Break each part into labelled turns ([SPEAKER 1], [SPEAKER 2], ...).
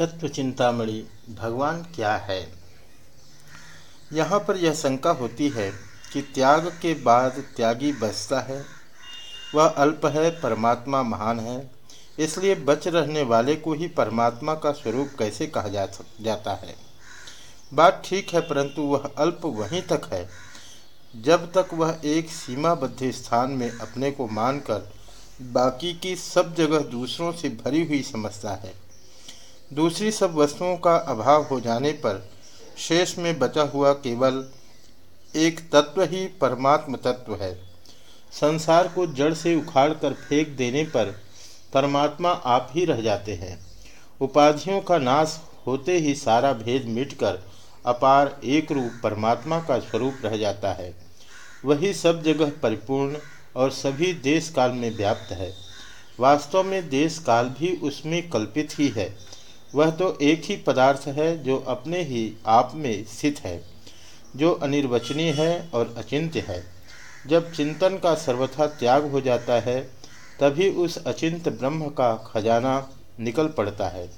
[SPEAKER 1] तत्व चिंतामणि भगवान क्या है? यहाँ पर यह शंका होती है कि त्याग के बाद त्यागी बचता है? वह अल्प है, परमात्मा महान है, इसलिए बच रहने वाले को ही परमात्मा का स्वरूप कैसे कहा जा जाता है? बात ठीक है, परंतु वह अल्प वहीं तक है। जब तक वह एक सीमाबद्ध स्थान में अपने को मानकर बाकी की सब जगह दूसरों से भरी हुई समझता है। दूसरी सब वस्तुओं का अभाव हो जाने पर शेष में बचा हुआ केवल एक तत्व ही परमात्म तत्व है। संसार को जड़ से उखाड़ कर फेंक देने पर परमात्मा आप ही रह जाते हैं। उपाधियों का नाश होते ही सारा भेद मिटकर अपार एक रूप परमात्मा का स्वरूप रह जाता है। वही सब जगह परिपूर्ण और सभी देश काल में व्याप्त है। वास्तव में देश काल भी उसमें कल्पित ही है। वह तो एक ही पदार्थ है जो अपने ही आप में स्थित है, जो अनिर्वचनीय है और अचिंत्य है। जब चिंतन का सर्वथा त्याग हो जाता है, तभी उस अचिंत ब्रह्म का खजाना निकल पड़ता है।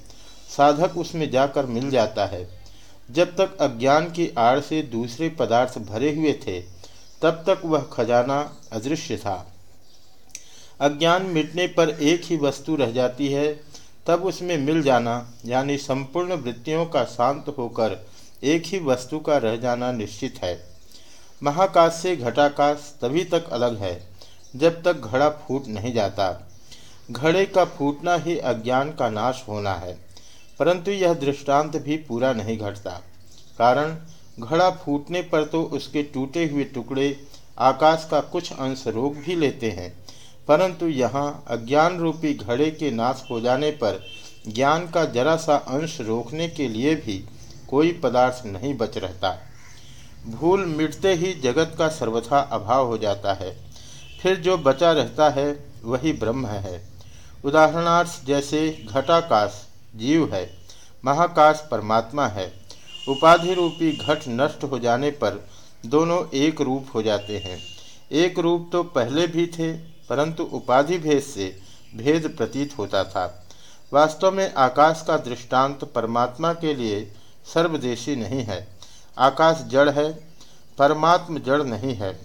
[SPEAKER 1] साधक उसमें जाकर मिल जाता है। जब तक अज्ञान की आड़ से दूसरे पदार्थ भरे हुए थे, तब तक वह खजाना अदृश्य था। अज्ञान मिटने पर एक ही वस्तु रह जाती है तब उसमें मिल जाना, यानी संपूर्ण वृत्तियों का शांत होकर एक ही वस्तु का रह जाना निश्चित है। महाकाश से घटाकाश तभी तक अलग है, जब तक घड़ा फूट नहीं जाता। घड़े का फूटना ही अज्ञान का नाश होना है, परंतु यह दृष्टांत भी पूरा नहीं घटता। कारण, घड़ा फूटने पर तो उसके टूटे हुए टुकड़े आकाश का कुछ अंश रोक भी लेते हैं। परंतु यहाँ अज्ञान रूपी घड़े के नाश हो जाने पर ज्ञान का जरा सा अंश रोकने के लिए भी कोई पदार्थ नहीं बच रहता। भूल मिटते ही जगत का सर्वथा अभाव हो जाता है। फिर जो बचा रहता है, वही ब्रह्म है। उदाहरणार्थ जैसे घटाकाश जीव है, महाकाश परमात्मा है। उपाधि रूपी घट नष्ट हो जाने पर दोनों एक रूप हो जाते हैं। एक रूप तो पहले भी थे परंतु उपाधि भेद से भेद प्रतीत होता था। वास्तव में आकाश का दृष्टांत परमात्मा के लिए सर्वदेशी नहीं है। आकाश जड़ है, परमात्म जड़ नहीं है।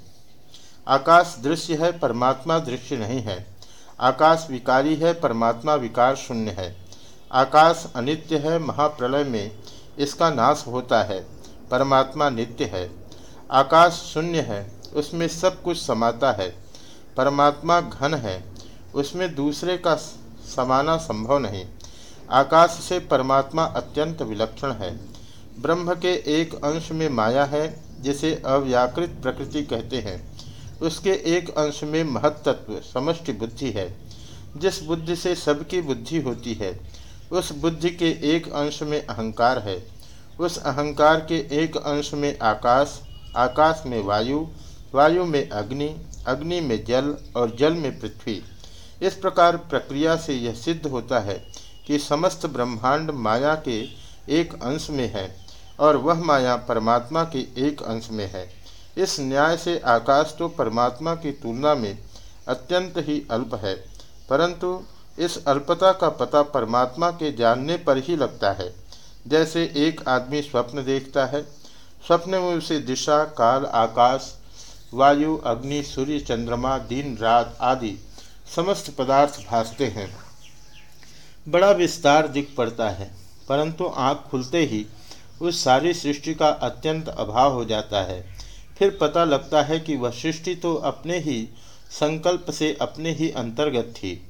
[SPEAKER 1] आकाश दृश्य है, परमात्मा दृश्य नहीं है। आकाश विकारी है, परमात्मा विकार शून्य है। आकाश अनित्य है, महाप्रलय में इसका नाश होता है। परमात्मा नित्य है। आकाश शून्य है, उसमें सब कुछ समाता है। परमात्मा घन है, उसमें दूसरे का समाना संभव नहीं। आकाश से परमात्मा अत्यंत विलक्षण है। ब्रह्म के एक अंश में माया है, जिसे अव्याकृत प्रकृति कहते हैं। उसके एक अंश में महत्त्व समष्टि बुद्धि है। जिस बुद्धि से सबकी बुद्धि होती है, उस बुद्धि के एक अंश में अहंकार है। उस अहंकार के एक अंश में आकाश आकाश में वायु वायु में अग्नि अग्नि में जल और जल में पृथ्वी। इस प्रकार प्रक्रिया से यह सिद्ध होता है कि समस्त ब्रह्मांड माया के एक अंश में है और वह माया परमात्मा के एक अंश में है। इस न्याय से आकाश तो परमात्मा की तुलना में अत्यंत ही अल्प है, परंतु इस अल्पता का पता परमात्मा के जानने पर ही लगता है। जैसे एक आदमी स्वप्न देखता है, स्वप्न में उसे दिशा, काल, आकाश वायु, अग्नि, सूर्य, चंद्रमा, दिन, रात आदि समस्त पदार्थ भासते हैं। बड़ा विस्तार दिख पड़ता है, परंतु आँख खुलते ही उस सारी सृष्टि का अत्यंत अभाव हो जाता है। फिर पता लगता है कि वह सृष्टि तो अपने ही संकल्प से अपने ही अंतर्गत थी।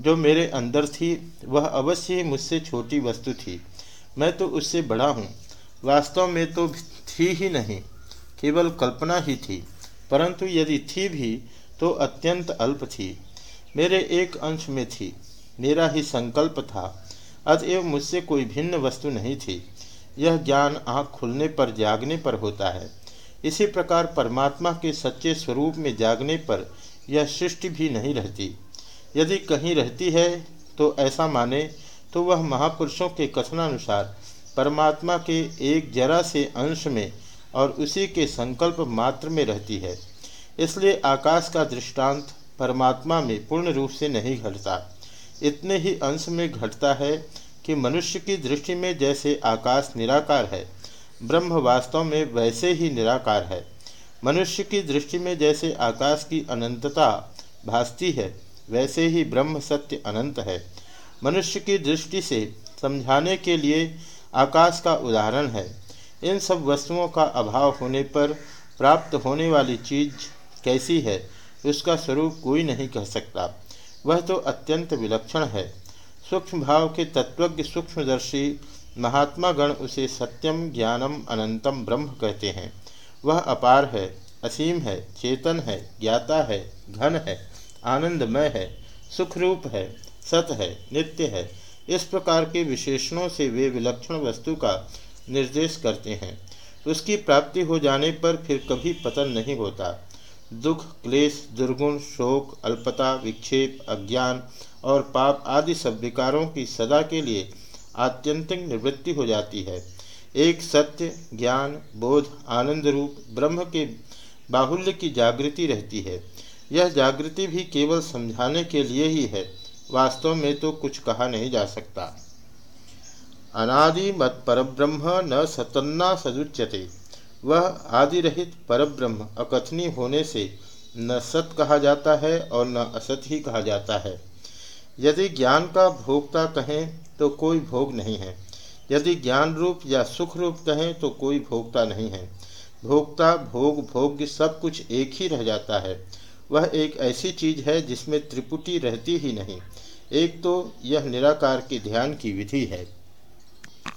[SPEAKER 1] जो मेरे अंदर थी, वह अवश्य ही मुझसे छोटी वस्तु थी। मैं तो उससे बड़ा हूँ। वास्तव में तो थी ही नहीं, केवल कल्पना ही थी। परंतु यदि थी भी तो अत्यंत अल्प थी। मेरे एक अंश में थी। मेरा ही संकल्प था। अतएव मुझसे कोई भिन्न वस्तु नहीं थी। यह ज्ञान आँख खुलने पर जागने पर होता है। इसी प्रकार परमात्मा के सच्चे स्वरूप में जागने पर यह सृष्टि भी नहीं रहती। यदि कहीं रहती है तो ऐसा माने तो वह महापुरुषों के कथनानुसार परमात्मा के एक जरा से अंश में और उसी के संकल्प मात्र में रहती है। इसलिए आकाश का दृष्टांत परमात्मा में पूर्ण रूप से नहीं घटता। इतने ही अंश में घटता है कि मनुष्य की दृष्टि में जैसे आकाश निराकार है, ब्रह्म वास्तव में वैसे ही निराकार है। मनुष्य की दृष्टि में जैसे आकाश की अनंतता भासती है, वैसे ही ब्रह्म सत्य अनंत है। मनुष्य की दृष्टि से समझाने के लिए आकाश का उदाहरण है। इन सब वस्तुओं का अभाव होने पर प्राप्त होने वाली चीज़ कैसी है, उसका स्वरूप कोई नहीं कह सकता। वह तो अत्यंत विलक्षण है। सूक्ष्म भाव के तत्वज्ञ सूक्ष्मदर्शी महात्मा गण उसे सत्यम ज्ञानम अनंतम ब्रह्म कहते हैं। वह अपार है, असीम है, चेतन है, ज्ञाता है, घन है, आनंदमय है, सुखरूप है, सत है, नित्य है। इस प्रकार के विशेषणों से वे विलक्षण वस्तु का निर्देश करते हैं। उसकी प्राप्ति हो जाने पर फिर कभी पतन नहीं होता। दुख, क्लेश, दुर्गुण, शोक, अल्पता, विक्षेप, अज्ञान और पाप आदि सब विकारों की सदा के लिए आत्यंतिक निवृत्ति हो जाती है। एक सत्य, ज्ञान, बोध, आनंद रूप, ब्रह्म के बाहुल्य की जागृति रहती है। यह जागृति भी केवल समझाने के लिए ही है। वास्तव में तो कुछ कहा नहीं जा सकता। अनादि मत परब्रह्म न सतन्ना सदुच्यते। वह आदि रहित परब्रह्म अकथनी होने से न सत कहा जाता है और न असत ही कहा जाता है। यदि ज्ञान का भोक्ता कहें तो कोई भोग नहीं है। यदि ज्ञान रूप या सुख रूप कहें तो कोई भोक्ता नहीं है। भोक्ता, भोग, भोग्य सब कुछ एक ही रह जाता है। वह एक ऐसी चीज़ है जिसमें त्रिपुटी रहती ही नहीं। एक तो यह निराकार के ध्यान की विधि है।